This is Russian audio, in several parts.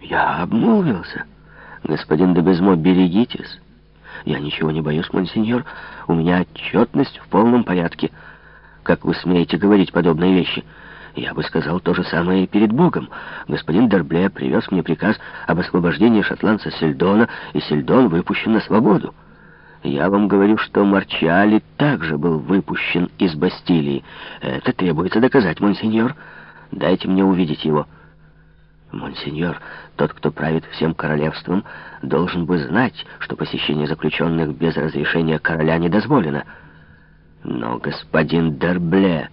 Я обмолвился. Господин де Безмо, берегитесь. Я ничего не боюсь, монсеньор. У меня отчетность в полном порядке. Как вы смеете говорить подобные вещи? Я бы сказал то же самое и перед Богом. Господин Дербле привез мне приказ об освобождении шотландца Сельдона, и Сельдон выпущен на свободу. Я вам говорю, что Марчали также был выпущен из Бастилии. Это требуется доказать, монсеньор. Дайте мне увидеть его. Монсеньор, тот, кто правит всем королевством, должен бы знать, что посещение заключенных без разрешения короля не дозволено. Но господин Дербле,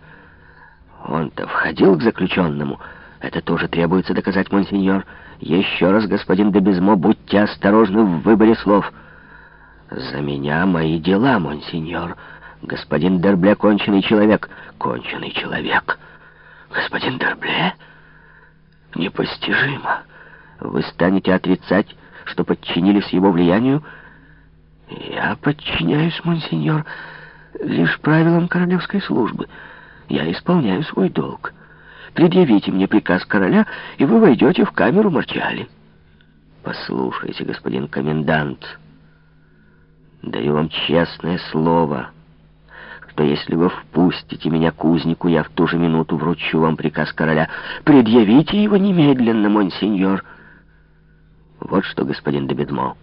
он-то входил к заключенному. Это тоже требуется доказать, монсеньор. Еще раз, господин де Безмо, будьте осторожны в выборе слов. За меня мои дела, монсеньор. Господин Дербле конченый человек. Конченый человек. Господин Дербле... Непостижимо. Вы станете отрицать, что подчинились его влиянию? Я подчиняюсь, монсеньор, лишь правилам королевской службы. Я исполняю свой долг. Предъявите мне приказ короля, и вы войдете в камеру Марчали. Послушайте, господин комендант, даю вам честное слово — что если вы впустите меня к узнику, я в ту же минуту вручу вам приказ короля. Предъявите его немедленно, монсеньор. Вот что, господин Дебедмо.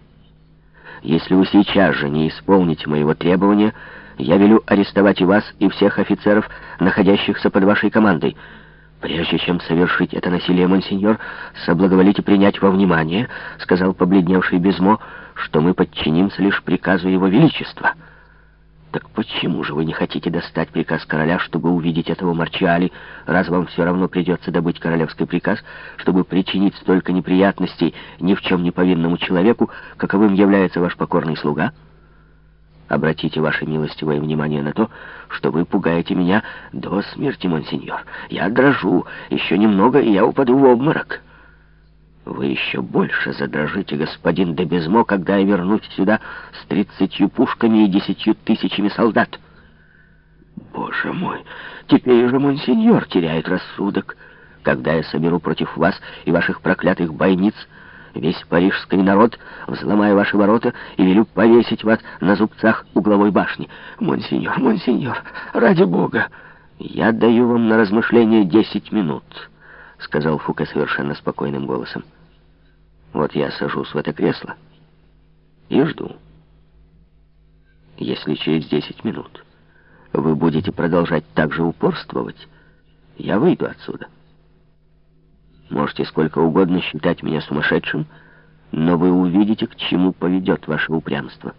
Если вы сейчас же не исполните моего требования, я велю арестовать и вас, и всех офицеров, находящихся под вашей командой. Прежде чем совершить это насилие, монсеньор, соблаговолите принять во внимание, — сказал побледневший Безмо, — что мы подчинимся лишь приказу его величества». Так почему же вы не хотите достать приказ короля, чтобы увидеть этого Марчали, раз вам все равно придется добыть королевский приказ, чтобы причинить столько неприятностей ни в чем не повинному человеку, каковым является ваш покорный слуга? Обратите ваше милостивое внимание на то, что вы пугаете меня до смерти, монсеньор. Я дрожу, еще немного, и я упаду в обморок». Вы еще больше задрожите, господин де Безмо, когда я вернусь сюда с тридцатью пушками и десятью тысячами солдат. Боже мой, теперь уже монсеньор теряет рассудок. Когда я соберу против вас и ваших проклятых бойниц весь парижский народ, взломаю ваши ворота и велю повесить вас на зубцах угловой башни. Монсеньор, монсеньор, ради бога, я даю вам на размышление десять минут» сказал Фуке совершенно спокойным голосом. «Вот я сажусь в это кресло и жду. Если через десять минут вы будете продолжать так же упорствовать, я выйду отсюда. Можете сколько угодно считать меня сумасшедшим, но вы увидите, к чему поведет ваше упрямство».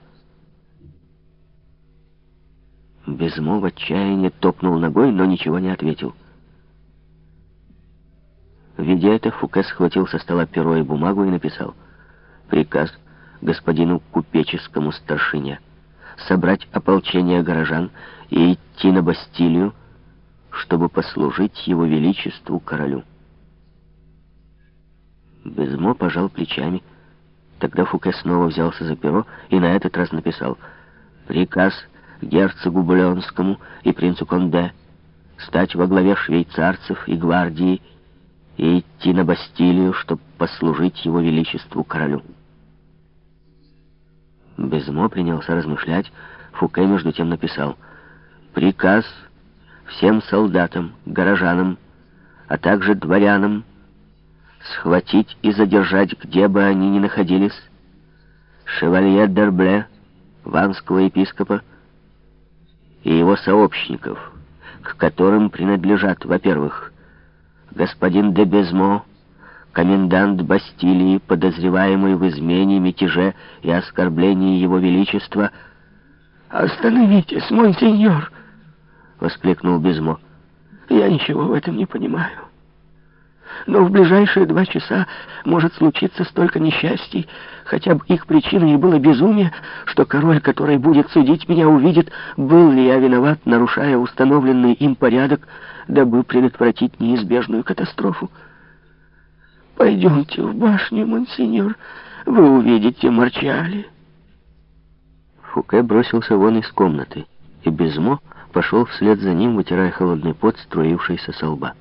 Безмо в отчаянии топнул ногой, но ничего не ответил. Видя это, Фуке схватил со стола перо и бумагу и написал «Приказ господину купеческому старшине собрать ополчение горожан и идти на Бастилию, чтобы послужить его величеству королю». Безмо пожал плечами. Тогда Фуке снова взялся за перо и на этот раз написал «Приказ герцогу Булонскому и принцу Конде стать во главе швейцарцев и гвардии и идти на Бастилию, чтобы послужить его величеству королю. Безмо принялся размышлять, Фуке между тем написал «Приказ всем солдатам, горожанам, а также дворянам схватить и задержать, где бы они ни находились, шевалье Дербле, ванского епископа и его сообщников, к которым принадлежат, во-первых, господин де Безмо, комендант Бастилии, подозреваемый в измене, мятеже и оскорблении его величества. «Остановитесь, монсеньор!» — воскликнул Безмо. «Я ничего в этом не понимаю» но в ближайшие два часа может случиться столько несчастий, хотя бы их причиной и было безумие, что король, который будет судить меня, увидит, был ли я виноват, нарушая установленный им порядок, дабы предотвратить неизбежную катастрофу. Пойдемте в башню, монсеньор, вы увидите Марчали. Фуке бросился вон из комнаты, и Безмо пошел вслед за ним, вытирая холодный пот, струившийся со лба.